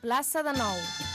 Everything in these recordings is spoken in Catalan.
plaça de Nou.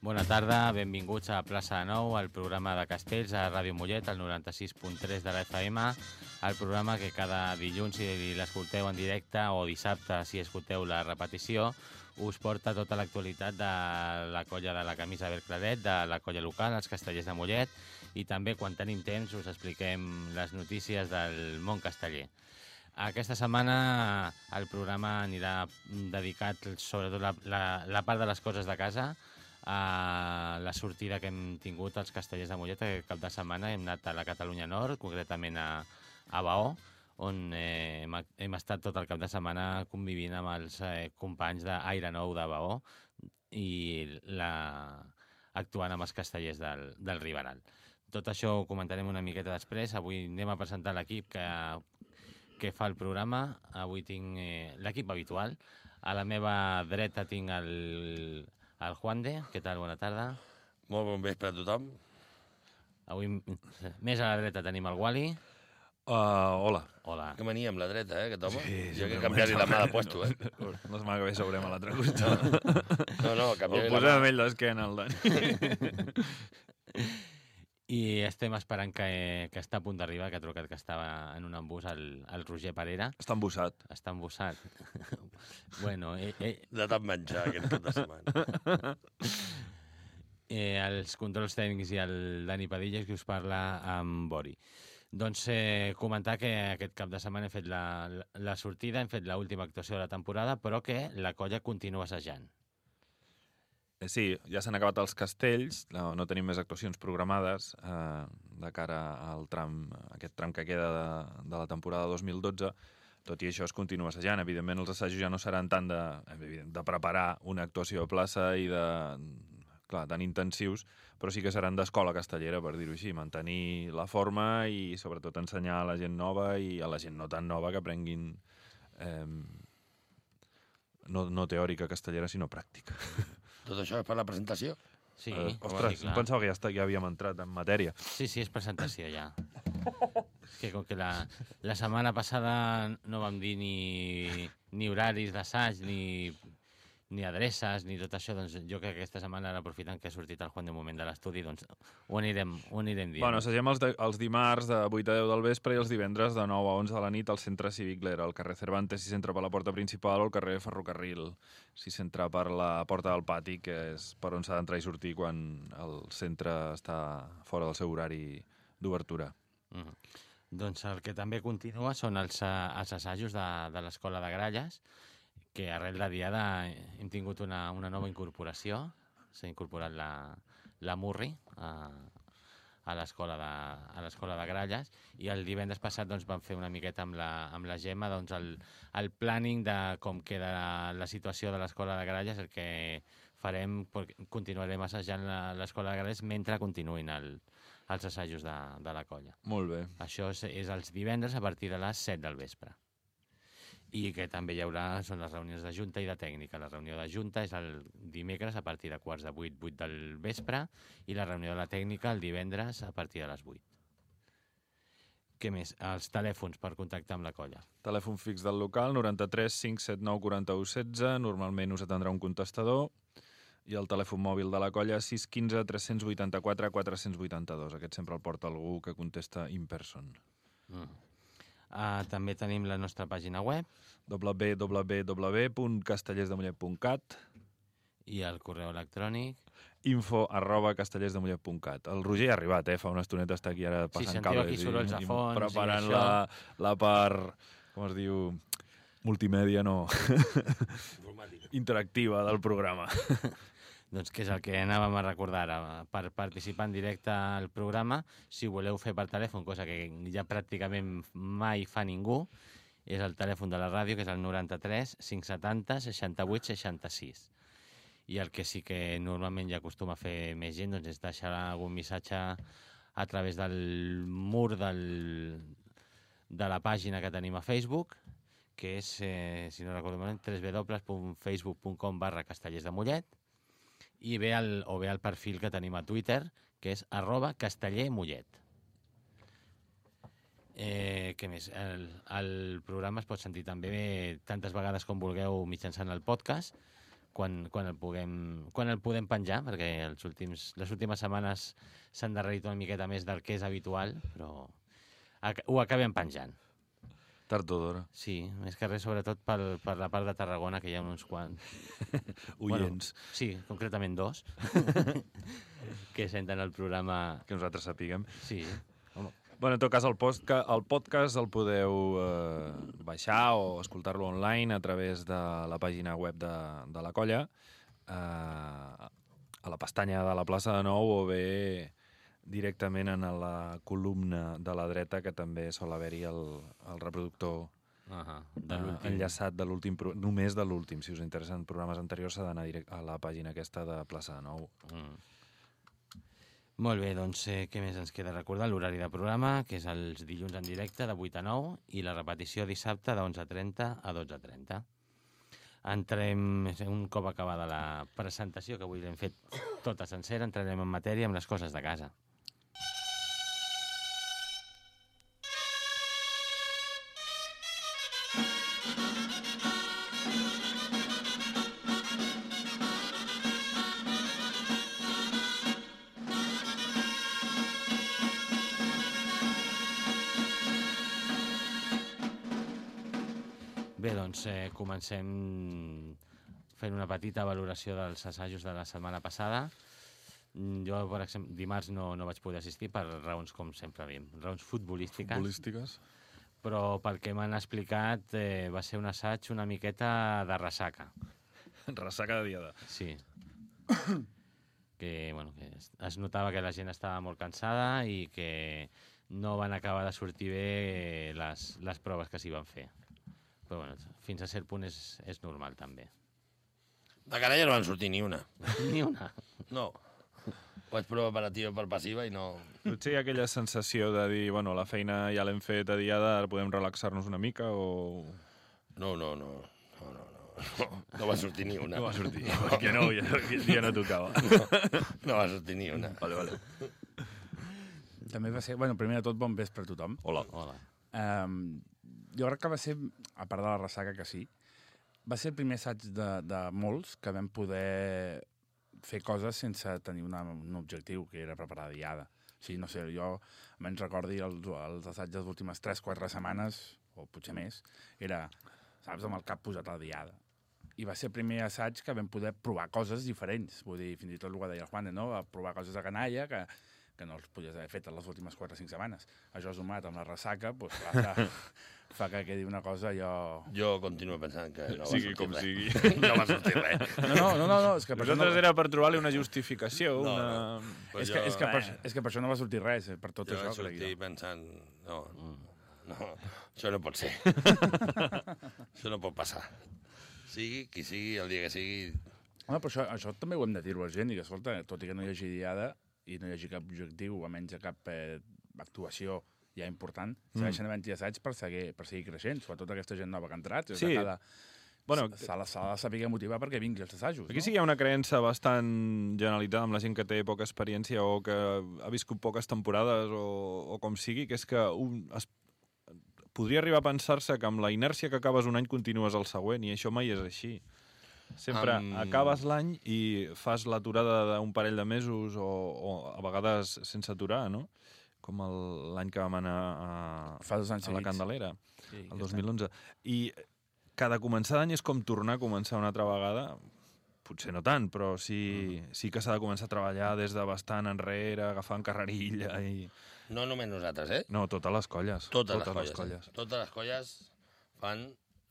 Bona tarda, benvinguts a Plaça de Nou, al programa de Castells, a Ràdio Mollet, al 96.3 de la FM, el programa que cada dilluns, si l'escolteu en directe, o dissabte, si escolteu la repetició, us porta tota l'actualitat de la colla de la camisa claret, de la colla local, els castellers de Mollet, i també, quan tenim temps, us expliquem les notícies del món casteller. Aquesta setmana el programa anirà dedicat sobretot la, la, la part de les coses de casa, a la sortida que hem tingut els castellers de Mollet aquest cap de setmana. Hem anat a la Catalunya Nord, concretament a, a Baó, on eh, hem, hem estat tot el cap de setmana convivint amb els eh, companys d'Aire Nou de Baó i la, actuant amb els castellers del, del Riberal. Tot això ho comentarem una miqueta després. Avui anem a presentar l'equip que, que fa el programa. Avui tinc eh, l'equip habitual. A la meva dreta tinc el, el Juan de. Què tal? Bona tarda. Molt bon vespre a tothom. Avui més a la dreta tenim el Wally. Uh, hola. Hola. Que mania amb la dreta, eh, aquest home. Sí, jo que canviat la mà de puesto, eh. La setmana que ve seurem a l'altre costat. No, no, El canviaré la posem mà. amb ell d'esquena, el Dani. I estem esperant que, que està a punt d'arribar, que ha trucat que estava en un embús, el, el Roger Parera. Està embussat. Està embussat. bueno, eh, eh, De tant menjar aquest cap de setmana. eh, els controls tècnics i el Dani Padillas, que us parla amb Bori. Doncs eh, comentar que aquest cap de setmana hem fet la, la, la sortida, hem fet l'última actuació de la temporada, però que la colla continua assajant. Eh, Sí, ja s'han acabat els castells, no, no tenim més actuacions programades eh, de cara al tram, aquest tram que queda de, de la temporada 2012. Tot i això es continua assajant. Evidentment, els assajos ja no seran tant de, de preparar una actuació a plaça i de clar, tan intensius, però sí que seran d'escola castellera, per dir-ho així, mantenir la forma i sobretot ensenyar a la gent nova i a la gent no tan nova que aprenguin eh, no, no teòrica castellera, sinó pràctica. Tot això és per la presentació? Sí, Eh, sí, ostres, clar. em pensava que ja, està, ja havíem entrat en matèria. Sí, sí, és presentació ja. És que com que la, la setmana passada no vam dir ni, ni horaris d'assaig, ni, ni adreces, ni tot això, doncs jo crec que aquesta setmana, aprofitant que ha sortit el Juan de moment de l'estudi, doncs ho anirem, ho anirem dient. Bueno, assagem els, de, els dimarts de 8 a 10 del vespre i els divendres de 9 a 11 de la nit al centre cívic Lera, al carrer Cervantes, si s'entra per la porta principal, o al carrer Ferrocarril, si s'entra per la porta del pati, que és per on s'ha d'entrar i sortir quan el centre està fora del seu horari d'obertura. Mhm. Doncs el que també continua són els, eh, els assajos de, de l'Escola de Gralles, que arrel de diada hem tingut una, una nova incorporació. S'ha incorporat la, la Murri a, a l'escola de, a l'escola de Gralles i el divendres passat doncs, vam fer una miqueta amb la, amb la Gemma doncs, el, el planning de com queda la, la situació de l'escola de Gralles, el que farem, continuarem assajant la- l'escola de Gralles mentre continuïn el, els assajos de, de la colla. Molt bé. Això és, és els divendres a partir de les 7 del vespre. I que també hi haurà, són les reunions de Junta i de tècnica. La reunió de Junta és el dimecres a partir de quarts de 8, 8 del vespre, i la reunió de la tècnica el divendres a partir de les 8. Què més? Els telèfons per contactar amb la colla. Telèfon fix del local, 93 579 41 16, normalment us atendrà un contestador, i el telèfon mòbil de la colla 615 384 482. Aquest sempre el porta algú que contesta in person. Mm. Uh, també tenim la nostra pàgina web www.castellersdemollet.cat i el correu electrònic info arroba castellersdemollet.cat. El Roger ha arribat, eh? Fa una estoneta està aquí ara passant sentiu cables. de i fons i preparant això. la, la part, com es diu, multimèdia, no, interactiva del programa. Doncs que és el que anàvem a recordar ara. Per participar en directe al programa, si voleu fer per telèfon, cosa que ja pràcticament mai fa ningú, és el telèfon de la ràdio, que és el 93 570 68 66. I el que sí que normalment ja acostuma a fer més gent doncs, és deixar algun missatge a través del mur del, de la pàgina que tenim a Facebook, que és, eh, si no recordo malament, www.facebook.com barra castellers de Mollet, i bé el, o bé el perfil que tenim a Twitter, que és arroba castellermollet. Eh, què més? El, el programa es pot sentir també tantes vegades com vulgueu mitjançant el podcast, quan, quan, el, puguem, quan el podem penjar, perquè els últims, les últimes setmanes s'han darrerit una miqueta més del que és habitual, però ho acabem penjant. Tard o d'hora. Sí, més que res, sobretot per, per la part de Tarragona, que hi ha uns quants. Oients. Bueno, sí, concretament dos, que senten el programa... que nosaltres sapiguem. Sí, home, Bueno, en tot cas, el, postca, el podcast el podeu eh, baixar o escoltar-lo online a través de la pàgina web de, de la colla, eh, a la pestanya de la plaça de Nou o bé directament en la columna de la dreta, que també sol haver-hi el, el reproductor uh -huh, de enllaçat de l'últim, només de l'últim. Si us interessen programes anteriors, s'ha d'anar direct a la pàgina aquesta de plaça de Nou. Mm. Molt bé, doncs eh, què més ens queda recordar? L'horari de programa, que és els dilluns en directe de 8 a 9 i la repetició dissabte de 11.30 a 12.30. Entrem, un cop acabada la presentació, que avui l'hem fet tota sencera, entrarem en matèria amb les coses de casa. Comencem fent una petita valoració dels assajos de la setmana passada. Jo, per exemple, dimarts no, no vaig poder assistir per raons, com sempre diem, raons futbolístiques, Futbolístiques? però pel que m'han explicat eh, va ser un assaig una miqueta de ressaca. Ressaca de diada. Sí. que, bueno, que es, es notava que la gent estava molt cansada i que no van acabar de sortir bé les, les proves que s'hi van fer. Però bueno, fins a cert punt és, és normal també. De canalla no van sortir ni una. Ni una. No. Vaig provar per activa per passiva i no... Potser hi ha aquella sensació de dir, bueno, la feina ja l'hem fet a diada, ara podem relaxar-nos una mica o... No, no, no. No, no, no. No, no va sortir ni una. No va sortir, perquè no, ja, ja no tocava. No va sortir ni una. Vale, vale. També va ser... Bueno, primer de tot, bon vespre a tothom. Hola. Hola. Um, jo crec que va ser, a part de la ressaca que sí, va ser el primer assaig de, de molts que vam poder fer coses sense tenir una, un objectiu, que era preparar la diada. O sigui, no sé, jo almenys recordi els, els assaigs de les últimes 3-4 setmanes, o potser més, era, saps, amb el cap posat a la diada. I va ser el primer assaig que vam poder provar coses diferents. Vull dir, fins i tot el que deia el Juan, no? A provar coses de canalla que, que no els podies haver fet en les últimes 4 o 5 setmanes. Això sumat amb la ressaca, doncs, clar, fa, que quedi una cosa allò... Jo continuo pensant que no va Sigui sortir com res. sigui. No va sortir res. No, no, no, no, no és que per això no... Nosaltres era per trobar-li una justificació, No, una... no. És que, és, que per, eh, és que per això no va sortir res, eh, per tot jo això. vaig crec sortir jo. pensant... No, no, això no pot ser. això no pot passar. Sigui qui sigui, el dia que sigui... Home, però això, això també ho hem de dir-ho a la gent, i que, escolta, tot i que no hi hagi diada i no hi hagi cap objectiu, a cap eh, actuació ja important, Mm. segueixen havent-hi assaigs per seguir, per seguir creixent, sobretot aquesta gent nova que ha entrat. Sí. Cada, Bueno, s'ha de, de saber motivar perquè vingui als assajos, Aquí no? sí que hi ha una creença bastant generalitzada amb la gent que té poca experiència o que ha viscut poques temporades o, o com sigui, que és que un, es, podria arribar a pensar-se que amb la inèrcia que acabes un any continues el següent, i això mai és així. Sempre um... acabes l'any i fas l'aturada d'un parell de mesos o, o a vegades sense aturar, no? Com el- l'any que vam anar a, Fa dos anys a la. Candelera, Sí, el aquest 2011. I cada començar d'any és com tornar a començar una altra vegada potser no tant, però sí, sí que s'ha de començar a treballar des de bastant enrere, agafant carrerilla i... No només nosaltres, eh? No, totes les colles. Totes, les colles. les colles. Eh? Totes les colles fan...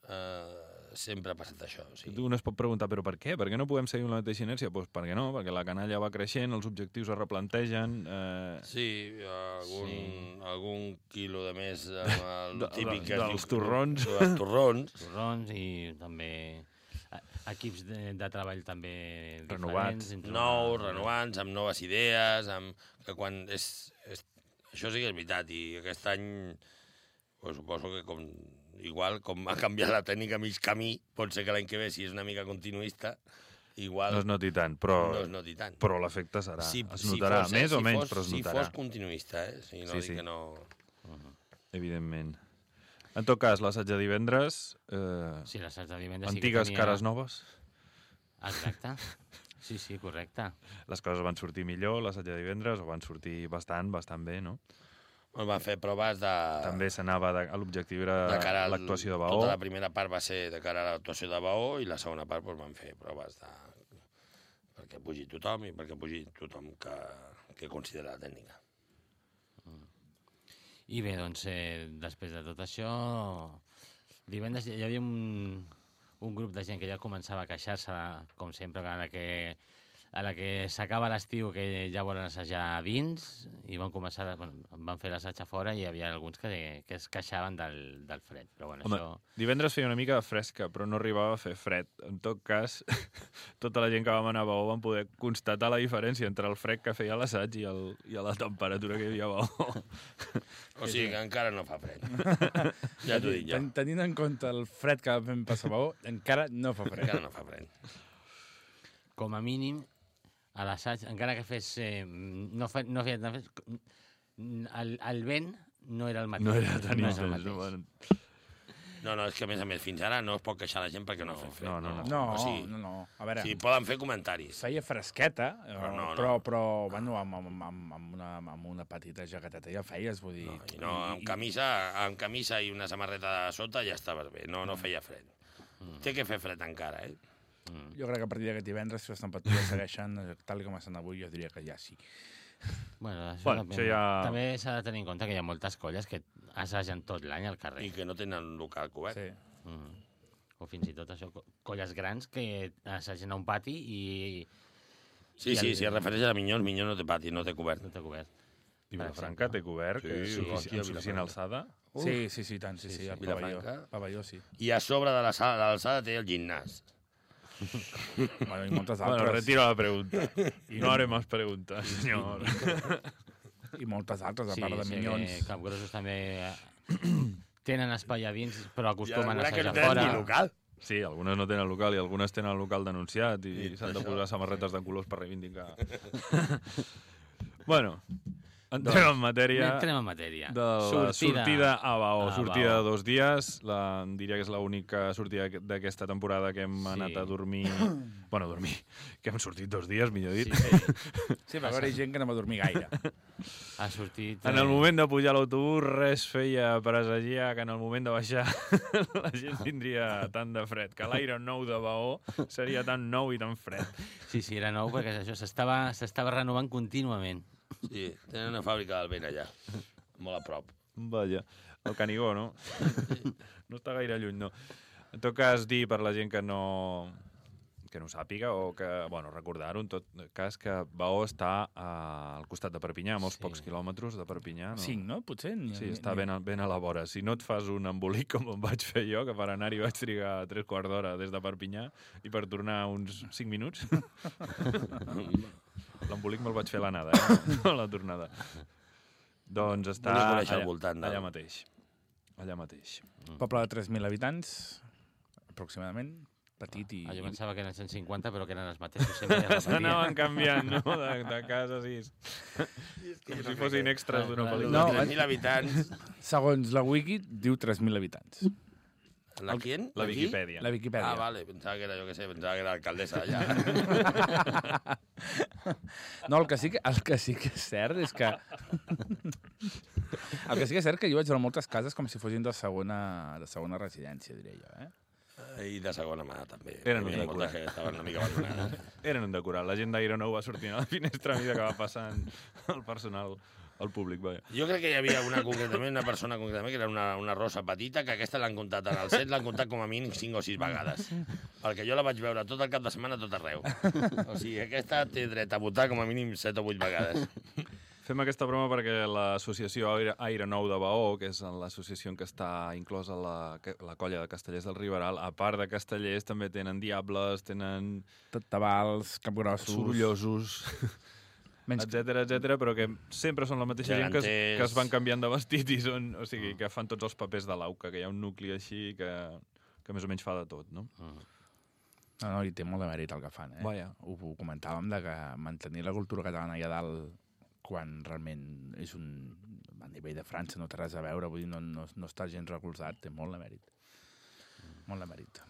Eh, sempre ha passat això. O sigui, Tu un es pot preguntar, però per què? Per què no podem seguir amb la mateixa inèrcia? Doncs perquè no, perquè la canalla va creixent, els objectius es replantegen... Eh, Sí, algun, Sí. algun quilo de més amb el De- típic de- dels diu- torrons. Dels torrons. Torrons i també eh, equips de, de treball també Renovats. nous, una- renovants, amb noves idees, amb... que quan és, és... Això sí que és veritat, i aquest any pues, suposo que com, igual com ha canviat la tècnica a mig camí, pot ser que l'any que ve, si és una mica continuista, igual no es noti tant, però, no es noti tant. però l'efecte serà. Si- es si notarà, fos, eh, més o si menys, fos, però es Si notarà, fos continuista, eh? Si no Sí, dic sí. que no... evidentment. En tot cas, l'assaig de divendres, eh, Sí, l'assaig de divendres antigues sí que tenia... cares noves, Exacte. Sí, sí, correcte. les coses van sortir millor, l'assaig de divendres, o van sortir bastant, bastant bé, no? Bueno, van fer proves de... També s'anava, de- l'objectiu era l'actuació de Baó. Tota la primera part va ser de cara a l'actuació de Baó i la segona part doncs, van fer proves de... perquè pugi tothom i perquè pugi tothom que, que considera la tècnica. I bé, doncs, eh, després de tot això, divendres hi havia un, un grup de gent que ja començava a queixar-se, com sempre, que, a la que s'acaba l'estiu, que ja volen assajar dins, i van començar, a- bueno, van fer l'assaig a fora i hi havia alguns que, que es queixaven del, del fred. Però bueno, Home, això... divendres feia una mica de fresca, però no arribava a fer fred. En tot cas, tota la gent que vam anar a Baó van poder constatar la diferència entre el fred que feia l'assaig i, el, i la temperatura que hi havia a Baó. O sigui que encara no fa fred. ja t'ho dic jo. Ten, tenint en compte el fred que vam passar a Baó, encara no fa fred. Encara no fa fred. com a mínim, a l'assaig, encara que fes... Eh, no, fe, no feia... No fes, el, el vent no era el mateix. No era tan no el intens. mateix. No, bueno, No, no, és que a més a més fins ara no es pot queixar la gent perquè no, No, fred. no, no, no. No, O sigui, no, no. A veure, sí, poden fer comentaris. feia fresqueta, Però però, no, no. però, però bueno, amb, amb, amb, amb, una, amb una petita jaqueteta ja feies, vull dir... No, i no, amb camisa, amb camisa i una samarreta de sota ja estaves bé, no, no feia fred. Té que fer fred encara, eh? Jo crec que a partir d'aquest divendres, si les temperatures segueixen eh, tal com estan avui, jo diria que ja sí. Bueno, això, Bueno, també, això ja- també s'ha de tenir en compte que hi ha moltes colles que assagen tot l'any al carrer. I que no tenen local cobert. Sí. Mm. O fins i tot això, co- colles grans que assagen a un pati i Sí, I sí, el- si es refereix a Minyons, Minyons no té pati, no té cobert. no té cobert. I Vilafranca té cobert, Sí, que sí, sí, aquí a suficient alçada. Sí, sí, sí, tant, sí, sí, sí, el pavelló. Vilafranca. Pavelló, sí. I a sobre de la l'alçada té el gimnàs. Bueno, i moltes Bueno, altres. retiro la pregunta. No haré más preguntas, señor. I moltes altres, a Sí, part de sé Minyons. que capgrossos també eh, tenen espai a dins, però I acostumen a assajar fora. local. Sí, algunes no tenen local i algunes tenen local denunciat i, I s'han de posar samarretes de colors per reivindicar. bueno, entrem en matèria Entrem en matèria. de la sortida, a Baó. a sortida de dos dies. La, diria que és l'única sortida d'aquesta temporada que hem Sí. anat a dormir... bueno, a dormir. Que hem sortit dos dies, millor dit. Sí, sí. Sí, va haver gent que no va dormir gaire. Ha sortit... En el moment de pujar l'autobús res feia presagiar que en el moment de baixar la gent tindria tant de fred, que l'aire nou de Baó seria tan nou i tan fred. Sí, sí, era nou perquè això s'estava s'estava renovant contínuament. Sí, tenen una fàbrica del vent allà, molt a prop. Vaja, el Canigó, no? No està gaire lluny, no. En tot cas, dir per la gent que no que no ho sàpiga o que, bueno, recordar-ho en tot cas que Baó està a, al costat de Perpinyà, a molts Sí. pocs quilòmetres de Perpinyà. No? Cinc, no? Potser? Ni, Sí, ni- està ni- ben a, ben a la vora. Si no et fas un embolic com em vaig fer jo, que per anar-hi vaig trigar tres quarts d'hora des de Perpinyà i per tornar uns cinc minuts, l'embolic me'l vaig fer a l'anada, eh? no a la tornada. Doncs està conèixer al allà, voltant allà mateix. Allà mateix. Poble de 3.000 habitants, aproximadament, petit i... Ah, jo pensava que eren 150, però que eren els mateixos. Sempre ja canviant, no?, de, de casa, sí. Com si fossin extras d'una pel·lícula. No, No, 3.000 habitants. Segons la wiki, diu 3.000 habitants. La quién? La Aquí? Viquipèdia. La Viquipèdia. Ah, vale, pensava que era, jo què sé, pensava que era alcaldessa allà. No, el que, sí que, el que sí que és cert és que... el que sí que és cert que jo vaig veure moltes cases com si fossin de segona, de segona residència, diré jo, eh? I de segona mà, també. Eren un decorat. que estaven una mica abandonades. Eren un decorat. La gent d'Aire Nou va sortint a la finestra a mesura que va passant el personal al públic, vaja. Jo crec que hi havia una concretament, una persona concretament, que era una, una rosa petita, que aquesta l'han comptat en el set, l'han comptat com a mínim 5 o 6 vegades. Perquè jo la vaig veure tot el cap de setmana, tot arreu. O sigui, aquesta té dret a votar com a mínim 7 o 8 vegades. Fem aquesta broma perquè l'associació Aire, Aire Nou de Baó, que és l'associació en què està inclosa la, la colla de Castellers del Riberal, a part de castellers també tenen diables, tenen Tabals, capgrossos... sorollosos, Menys etc etc, però que sempre són la mateixa gent que es, que es van canviant de vestit i són, o sigui, que fan tots els papers de l'AUCA, que hi ha un nucli així que, que més o menys fa de tot, no? No, no, i té molt de mèrit el que fan, eh? Vaja. Ho, ho comentàvem de que mantenir la cultura catalana allà dalt quan realment és un... a nivell de França no té res a veure, vull dir, no, no, no està gens recolzat, té molt de mèrit. Molt de mèrit.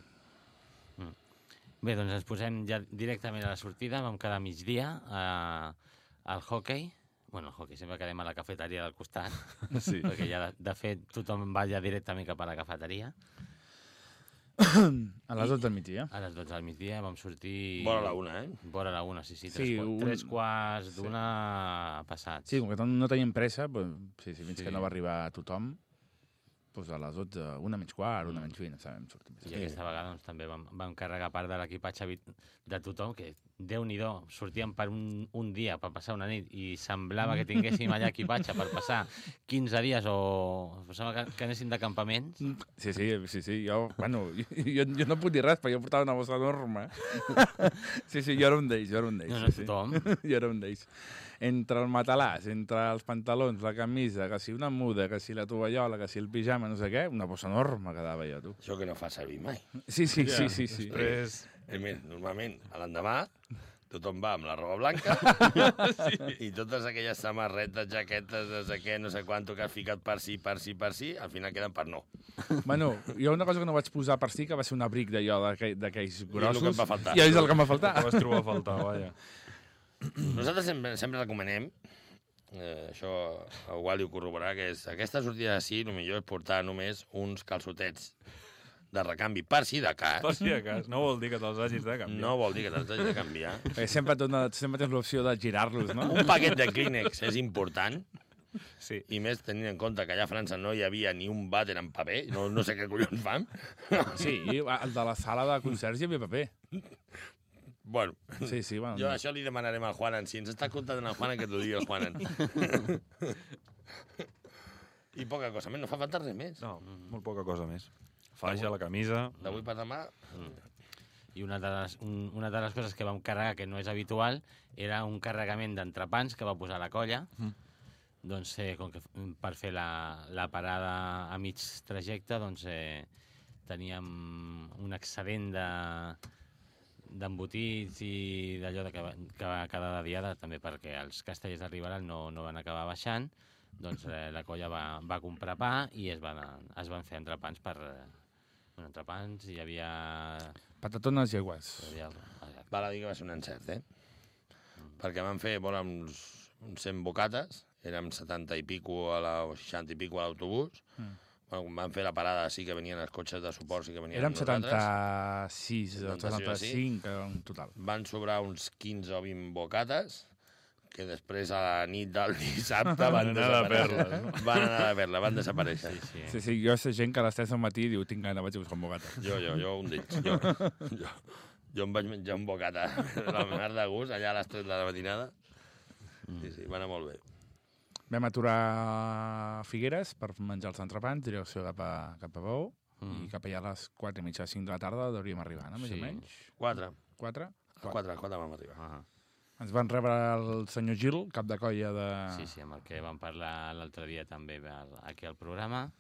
Bé, doncs ens posem ja directament a la sortida. Vam quedar migdia a, al hockey. Bueno, al hockey, sempre quedem a la cafeteria del costat, Sí. perquè ja, de, de fet, tothom va ja directament cap a la cafeteria. A les 12 del migdia. A les 12 del migdia vam sortir... Vora la una, eh? Vora la una, sí, sí. Sí, Tres, sí, un- tres quarts d'una passats. Sí, com que no, no tenim pressa, pues, sí, sí, fins Sí. que no va arribar tothom, pues a les 12, una menys quart, una menys 20, sabem sortir més. I aquesta vegada doncs, també vam, vam carregar part de l'equipatge de tothom, que déu nhi sortíem per un, un dia, per passar una nit, i semblava que tinguéssim allà equipatge per passar 15 dies o semblava que, que anéssim de campaments. Sí, sí, sí, sí, jo, bueno, jo, jo no puc dir res, perquè jo portava una bossa enorme. Sí, sí, jo era un d'ells, jo era un d'ells. No, no, sí, sí. tothom. Jo era un d'ells. Entre el matalàs, entre els pantalons, la camisa, que si una muda, que si la tovallola, que si el pijama, no sé què, una bossa enorme quedava jo, tu. Això que no fa servir mai. Sí, sí, sí, sí, sí. Després, Eh, mira, normalment, a l'endemà, tothom va amb la roba blanca sí. i totes aquelles samarretes, jaquetes, no sé què, no sé quanto que has ficat per sí, per sí, per sí, al final queden per no. Bueno, jo una cosa que no vaig posar per si, que va ser un abric d'allò d'aquell- d'aquells grossos. que em va faltar. I és el que em va faltar. ho vas trobar a faltar, vaja. Nosaltres sempre, sempre recomanem, eh, això el Wally ho corroborarà, que és aquesta sortida així, el millor és portar només uns calçotets de recanvi per si de cas. Per si de cas, no vol dir que te'ls hagis de canviar. No vol dir que t'has de canviar. Perquè sempre, dona, sempre tens l'opció de girar-los, no? Un paquet de Kleenex és important, Sí. i més tenint en compte que allà a França no hi havia ni un vàter en paper, no, no sé què collons fan. Sí, el de la sala de concerts hi havia paper. Bueno, Sí, sí, bueno. jo això li demanarem al Juanan. Si ens està comptant el Juanan, que t'ho digui el Juanan. I poca cosa més, no fa falta res més. No, molt poca cosa més. Faixa, la camisa... D'avui per demà, I una de, les, un, una de les coses que vam carregar, que no és habitual, era un carregament d'entrepans que va posar la colla. Mm. Doncs, eh, com que per fer la, la parada a mig trajecte, doncs, eh, teníem un excedent de d'embotits i d'allò de que, va- que va quedar de diada, també perquè els castellers de Riberal no, no van acabar baixant, doncs eh, la colla va, va comprar pa i es van, es van fer entrepans per... Eh, bueno, entrepans, hi havia... Patatones i aigües. havia val a dir que va ser un encert, eh? Perquè van fer, vora, uns, uns 100 bocates, érem 70 i pico a la, o 60 i pico a l'autobús, Mm. Bueno, quan van fer la parada sí que venien els cotxes de suport, sí que venien Érem amb nosaltres. 76 o 76, 75 en total. van sobrar uns 15 o 20 bocates que després a la nit del dissabte van, Van anar de desaparèixer. perles, no? Van anar de perles, van desaparèixer. Sí, sí. Sí, sí, jo sé gent que a les 3 del matí diu tinc gana, vaig a buscar un bocata. Jo, jo, jo, un d'ells. Jo, jo, jo em vaig menjar un bocata la mar de gust allà a les 3 de la matinada. Sí, sí, va anar molt bé. Vam aturar a Figueres per menjar els entrepans, direcció cap a, cap a Bou, Mm. i cap allà a les 4 i mitja, 5 de la tarda hauríem arribar, no? Més Sí. o menys. 4. 4? A 4, 4 vam arribar. Ah, Ens van rebre el senyor Gil, cap de colla de... sí, sí, amb el que vam parlar l'altre dia també aquí al programa.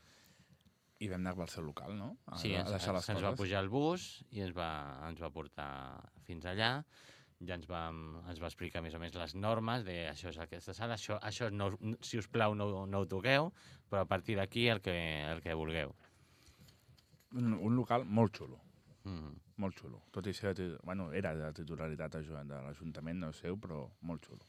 I vam anar al seu local, no? A, Sí, a ens, deixar les se'ns va pujar al bus i ens va, ens va portar fins allà. Ja ens va, ens va explicar més o menys les normes de això és aquesta sala, això, això no, si us plau no, no ho toqueu, però a partir d'aquí el que, el que vulgueu. Un, un local molt xulo, Mm. molt xulo. Tot i ser, bueno, era de titularitat de l'Ajuntament, no seu, però molt xulo.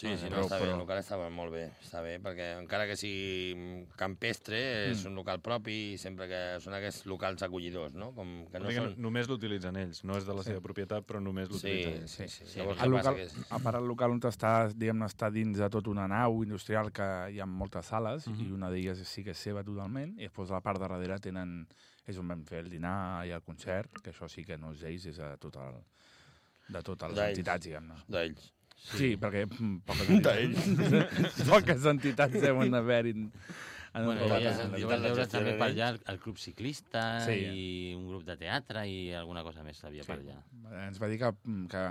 Sí, sí, no, Però- està bé, però- el local estava molt bé, està bé, perquè encara que sigui mm, campestre, és un local propi i sempre que són aquests locals acollidors, no? Com que No són... Només l'utilitzen ells, no és de la seva propietat, però només Sí, l'utilitzen ells. sí, sí. Sí, Llavors, El local? Que és... a part el local on està, diguem-ne, està dins de tota una nau industrial que hi ha moltes sales Mhm. i una d'elles sí que és seva totalment i després a la part de darrere tenen, és on vam fer el dinar i el concert, que això sí que no és d'ells, és de tot el, de totes les entitats, diguem-ne. D'ells. Sí, sí, perquè mm, poques entitats, poques entitats deuen haver-hi en, en Bueno, veure gestionen també per allà el, el club ciclista Sí. i un grup de teatre i alguna cosa més havia per allà. Ens va dir que, que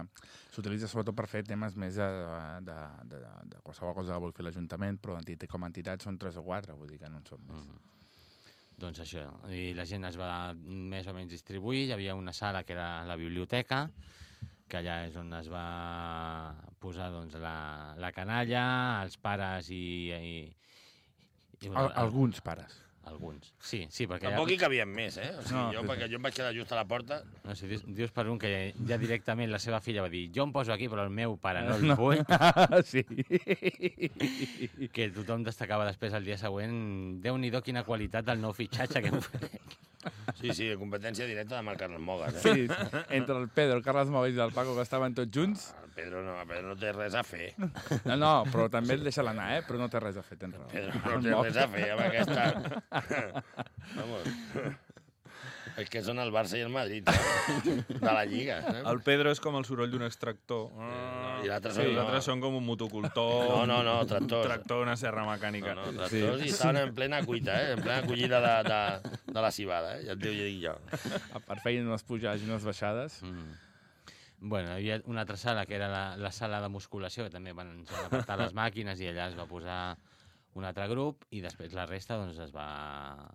s'utilitza sobretot per fer temes més de, de, de, de qualsevol cosa que vulgui fer l'Ajuntament, però com a entitat són tres o quatre, vull dir que no en són més. Doncs això, i la gent es va més o menys distribuir, hi havia una sala que era la biblioteca, que allà és on es va posar doncs, la, la canalla, els pares i... i, i Al, alguns pares. Alguns, sí, sí, perquè... Tampoc hi cabien més, eh? O sigui, No, jo, sí, perquè jo em vaig quedar just a la porta, No sé, dius, dius per un que ja directament la seva filla va dir jo em poso aquí però el meu pare no el vull, sí. que tothom destacava després el dia següent Déu-n'hi-do quina qualitat del nou fitxatge que hem fet. sí, sí, competència directa de Marc Carles Mogas, eh? sí. Entre el Pedro, el Carles Mogues i el Paco, que estaven tots junts. El Pedro no, Pedro no té res a fer. No, no, però també el deixa l'anar, eh? Però no té res a fer, tens raó. Pedro no té res a fer amb aquesta... Vamos. És que són el Barça i el Madrid, eh? de la Lliga. Eh? El Pedro és com el soroll d'un extractor. I l'altre Sí, són- altres són com un motocultor, No, no, no, un tractors. tractor, una serra mecànica. No, no, tractors i estaven en plena cuita, eh? en plena collida de, de, de la cibada, eh? ja et diu ja dic jo. A part feien unes pujades i unes baixades. Mm. Bueno, hi havia una altra sala que era la, la sala de musculació, que també van, ens van apartar les màquines i allà es va posar un altre grup i després la resta doncs, es va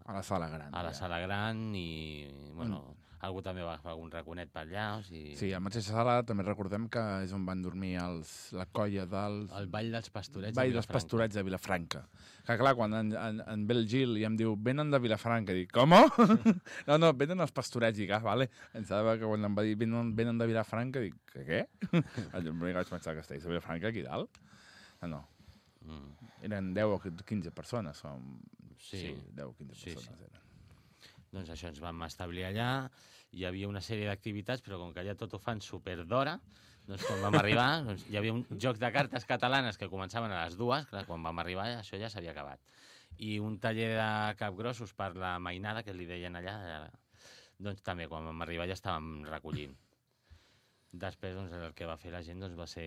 A la sala gran. a la ja. sala gran i bueno, algú també va agafar algun raconet per allà, o sigui... Sí, a la mateixa sala també recordem que és on van dormir els, la colla dels... El Ball dels Pastorets. Ball de dels. Pastorets de Vilafranca. Que clar, quan en, en, en ve el Gil i em diu, venen de Vilafranca, dic, com? no, no, venen els Pastorets, dic, ah, vale. Em sembla que quan em va dir, venen, venen de Vilafranca, dic, que què? jo em vaig pensar que estàs a Vilafranca, aquí dalt. No, no, Mm. eren 10 o 15 persones, som... Sí. sí 10 o 15 Sí, persones eren. Doncs això, ens vam establir allà, hi havia una sèrie d'activitats, però com que allà tot ho fan super d'hora, doncs quan vam arribar, doncs, hi havia un joc de cartes catalanes que començaven a les dues, clar, quan vam arribar això ja s'havia acabat. I un taller de capgrossos per la mainada, que li deien allà, eh, doncs també quan vam arribar ja estàvem recollint. Després doncs, el que va fer la gent doncs, va ser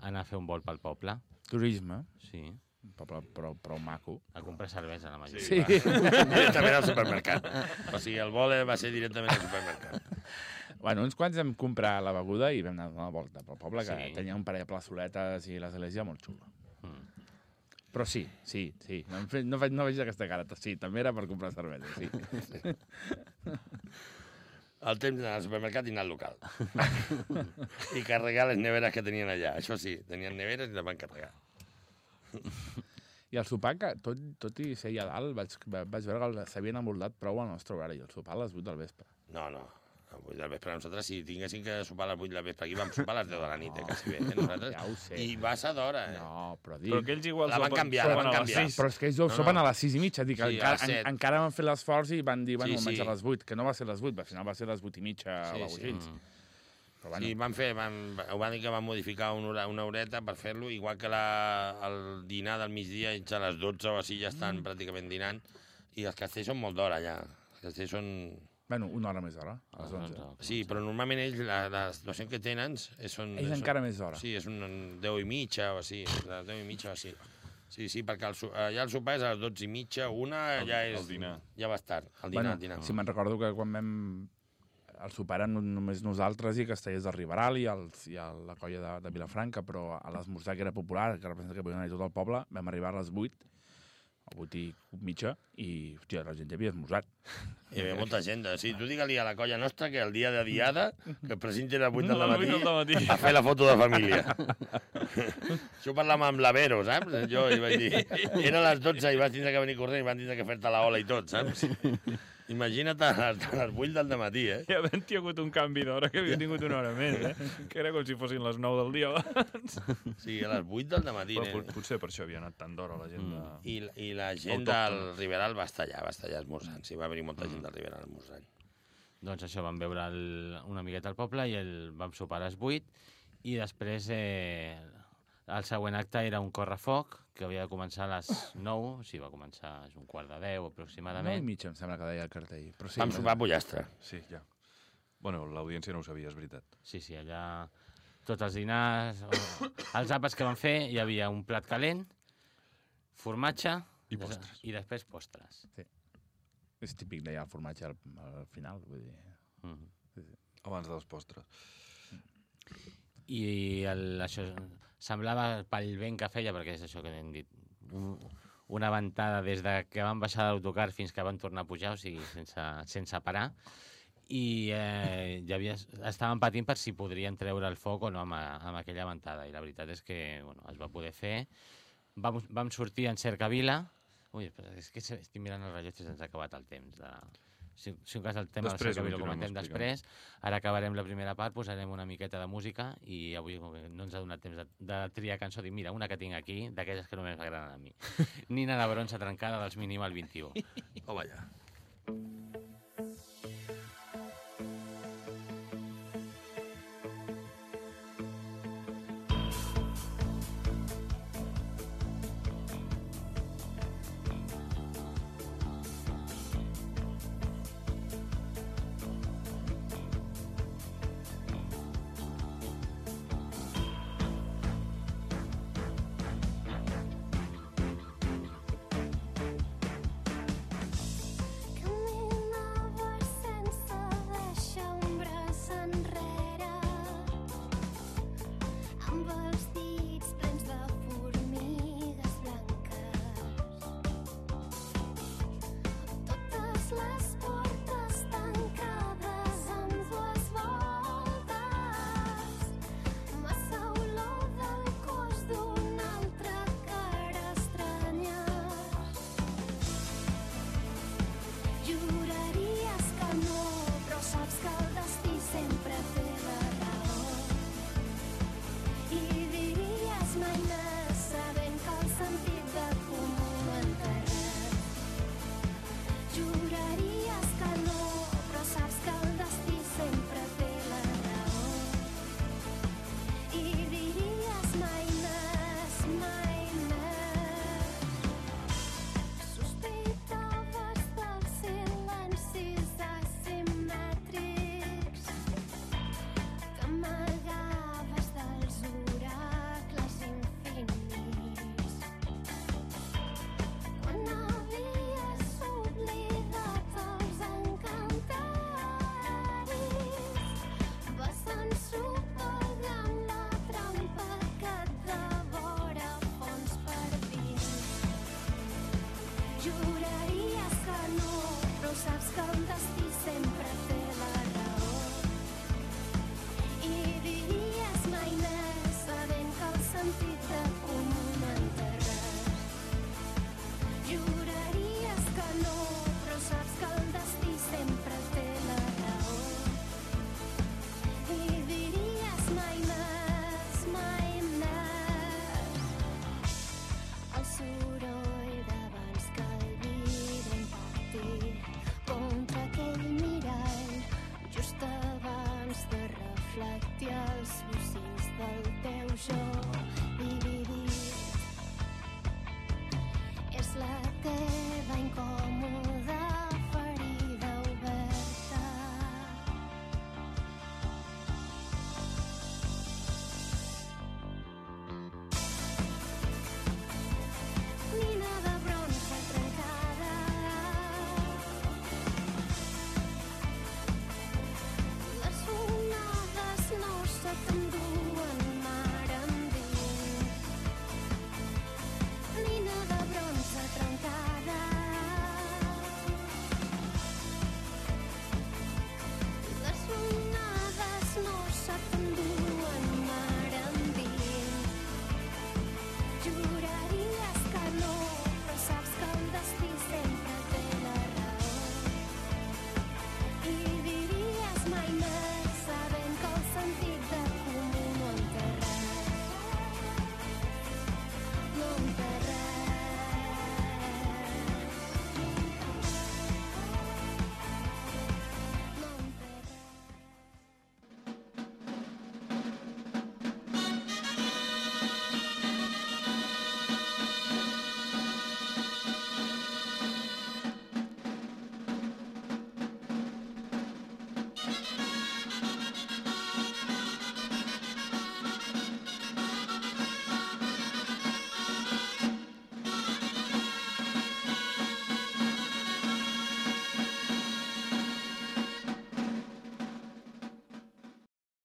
anar a fer un vol pel poble, Turisme, sí, un poble prou, maco. a comprar cervesa la majoria. Sí. Directament al supermercat. O sigui, el vol va ser directament al supermercat. Bueno, uns quants vam comprar la beguda i vam anar a una volta pel poble, que Sí. tenia un parell de plaçoletes i l'església molt xula. Mm. Però sí, sí, sí. No, em fe, no, veig, no veig aquesta cara. Sí, també era per comprar cervesa, sí. El temps d'anar al supermercat i anar al local. I carregar les neveres que tenien allà. Això sí, tenien neveres i les van carregar. I el sopar, que tot, tot i ser allà dalt, vaig, vaig veure que s'havien envoltat prou al nostre horari. El sopar a les 8 del vespre. No, no. A les 8 del vespre, nosaltres, si tinguéssim que sopar a les 8 del vespre, aquí vam sopar a les 10 de la nit, eh, quasi bé. Eh, nosaltres. Ja ho sé. I va ser d'hora, eh? No, però dic... Però que ells igual La van canviar, la van canviar. sis. Però és que ells No, sopen no. a les 6 i mitja. Dic, Sí, a encara, en, encara van fer l'esforç i van dir, bueno, Sí, sí, sí. sí. a les 8, que no va ser a les 8, al final va ser a les 8 i mitja Sí, o alguna sí. cosa així. Mm. Però bueno, Sí, van fer, van, ho van dir que van modificar una, hora, una horeta per fer-lo, igual que la, el dinar del migdia, a les 12 o així ja estan mm. pràcticament dinant, i els castells són molt d'hora ja. Els castells són... bueno, una hora més d'hora, a les les 11. 11. Sí, però normalment ells, la, la situació que tenen és, són... Ells són, encara més d'hora. Sí, és un 10 i mitja o així, de 10 i mitja o així. Sí, sí, perquè el, su- allà el sopar és a les 12 i mitja, una El- ja és... el dinar. Ja va tard, el dinar, bueno, el dinar. Si me'n recordo que quan vam el sopar eren només nosaltres i Castellers del Riberal i, els, i el, la colla de, de Vilafranca, però a l'esmorzar que era popular, que representa que podien anar tot el poble, vam arribar a les 8, a 8 i mitja, i hòstia, la gent ja havia esmorzat. Hi havia molta gent. Sí, tu digue-li a la colla nostra que el dia de diada, que el presenti a les 8 del les vuit del matí, a fer la foto de família. Això parlàvem amb l'Avero, saps? Jo hi vaig dir... Era a les 12 i vas tindre que venir corrent i van tindre que fer-te la ola i tot, saps? Imagina't a les, a les 8 del matí, eh? I havent-hi hagut un canvi d'hora que havia tingut una hora més, eh? Que era com si fossin les 9 del dia abans. Sí, a les 8 del matí. Però pot- potser per això havia anat tan d'hora la gent de... I, I la gent Autòctona. del Riberal va estar allà, va estar allà esmorzant. Sí, va haver-hi molta gent del Riberal esmorzant. Doncs això, vam veure el, una miqueta al poble i el, vam sopar a les 8 i després eh, el següent acte era un correfoc que havia de començar a les 9, o sigui, va començar a un quart de 10 No i aproximadament. mitja, em sembla que deia el cartell. Però sí, Vam sopar a pollastre. Sí, ja. Bueno, l'audiència no ho sabia, és veritat. Sí, sí, allà tots els dinars, o, els àpats que van fer, hi havia un plat calent, formatge I postres. i després postres. És típic d'allà el formatge al, al final, vull dir... Mm. Abans dels postres. I el, això semblava pel vent que feia, perquè és això que hem dit, un, una ventada des de que van baixar l'autocar fins que van tornar a pujar, o sigui, sense, sense parar, i eh, hi havia, estaven patint per si podrien treure el foc o no amb, amb aquella ventada, i la veritat és que bueno, es va poder fer. Vam, vam sortir en cercavila, ui, és que estic mirant el rellotge i se'ns ha acabat el temps de... Si, si un cas el tema Després de ho comentem després, Ara acabarem la primera part, posarem una miqueta de música i avui no ens ha donat temps de, de triar cançó, dic, mira, una que tinc aquí, d'aquelles que només m'agraden a mi. Nina la bronça trencada dels mínim al 21. Home, ja.